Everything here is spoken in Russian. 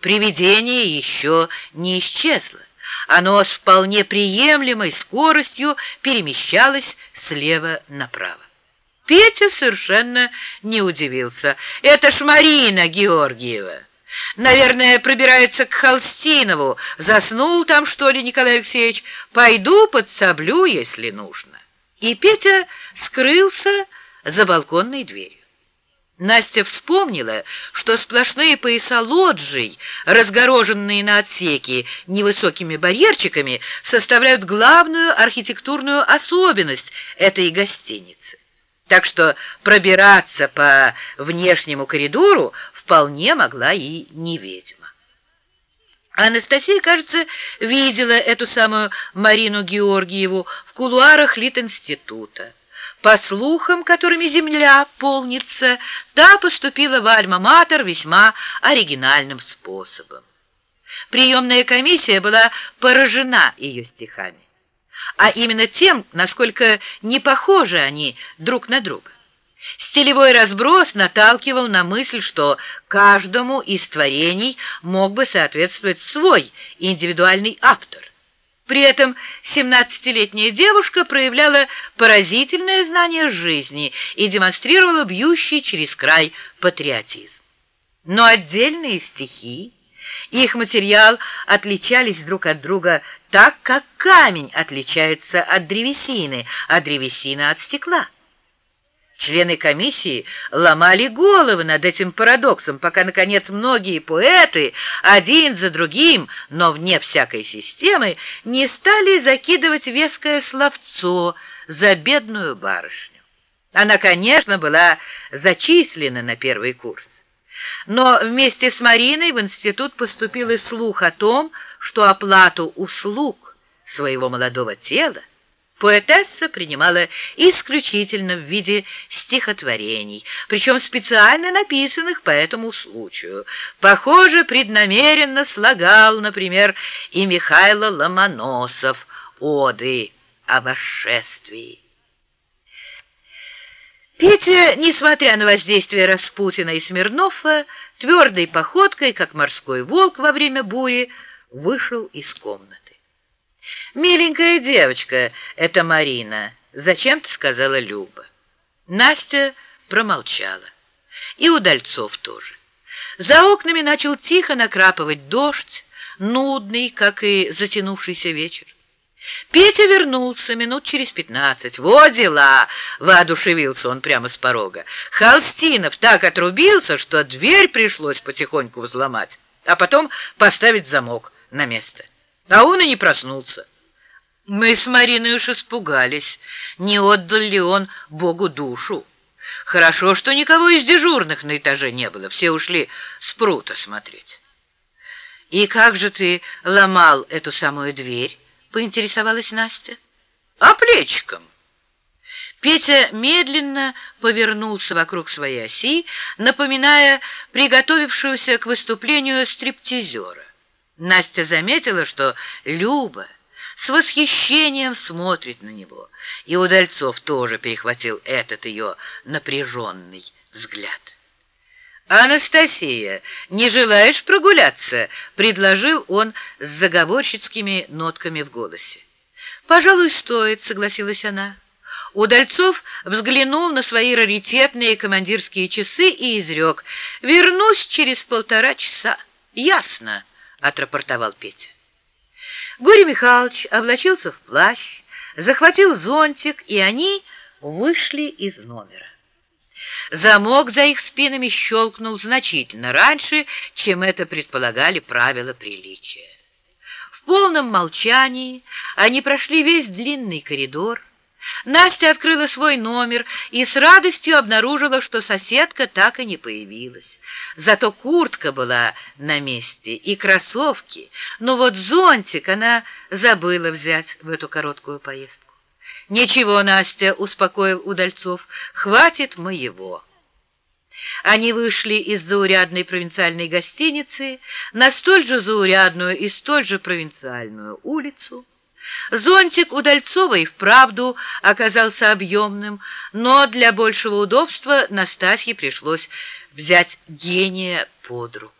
Привидение еще не исчезло. Оно с вполне приемлемой скоростью перемещалось слева направо. Петя совершенно не удивился. «Это ж Марина Георгиева!» Наверное, пробирается к Холстинову. Заснул там, что ли, Николай Алексеевич? Пойду подсоблю, если нужно. И Петя скрылся за балконной дверью. Настя вспомнила, что сплошные пояса лоджий, разгороженные на отсеки невысокими барьерчиками, составляют главную архитектурную особенность этой гостиницы. Так что пробираться по внешнему коридору вполне могла и не ведьма. Анастасия, кажется, видела эту самую Марину Георгиеву в кулуарах Литинститута. По слухам, которыми земля полнится, та поступила в Альма-Матер весьма оригинальным способом. Приемная комиссия была поражена ее стихами, а именно тем, насколько не похожи они друг на друга. Стилевой разброс наталкивал на мысль, что каждому из творений мог бы соответствовать свой индивидуальный автор. При этом 17-летняя девушка проявляла поразительное знание жизни и демонстрировала бьющий через край патриотизм. Но отдельные стихи, их материал отличались друг от друга так, как камень отличается от древесины, а древесина от стекла. Члены комиссии ломали головы над этим парадоксом, пока, наконец, многие поэты один за другим, но вне всякой системы, не стали закидывать веское словцо за бедную барышню. Она, конечно, была зачислена на первый курс. Но вместе с Мариной в институт поступил и слух о том, что оплату услуг своего молодого тела Поэтесса принимала исключительно в виде стихотворений, причем специально написанных по этому случаю. Похоже, преднамеренно слагал, например, и Михайло Ломоносов «Оды о восшествии». Петя, несмотря на воздействие Распутина и Смирнова, твердой походкой, как морской волк во время бури, вышел из комнаты. «Миленькая девочка, это Марина», — зачем-то сказала Люба. Настя промолчала. И Удальцов тоже. За окнами начал тихо накрапывать дождь, нудный, как и затянувшийся вечер. Петя вернулся минут через пятнадцать. «Вот дела!» — воодушевился он прямо с порога. Холстинов так отрубился, что дверь пришлось потихоньку взломать, а потом поставить замок на место. А он и не проснулся. Мы с Мариной уж испугались, не отдал ли он Богу душу. Хорошо, что никого из дежурных на этаже не было, все ушли с прута смотреть. «И как же ты ломал эту самую дверь?» — поинтересовалась Настя. «А плечиком». Петя медленно повернулся вокруг своей оси, напоминая приготовившегося к выступлению стриптизера. Настя заметила, что Люба с восхищением смотрит на него, и Удальцов тоже перехватил этот ее напряженный взгляд. «Анастасия, не желаешь прогуляться?» — предложил он с заговорщицкими нотками в голосе. «Пожалуй, стоит», — согласилась она. Удальцов взглянул на свои раритетные командирские часы и изрек. «Вернусь через полтора часа». «Ясно», — отрапортовал Петя. Горий Михайлович облачился в плащ, захватил зонтик, и они вышли из номера. Замок за их спинами щелкнул значительно раньше, чем это предполагали правила приличия. В полном молчании они прошли весь длинный коридор, Настя открыла свой номер и с радостью обнаружила, что соседка так и не появилась. Зато куртка была на месте и кроссовки, но вот зонтик она забыла взять в эту короткую поездку. «Ничего, Настя», — успокоил Удальцов, — «хватит моего». Они вышли из заурядной провинциальной гостиницы на столь же заурядную и столь же провинциальную улицу, Зонтик Удальцова и вправду оказался объемным, но для большего удобства Настасье пришлось взять гения под руку.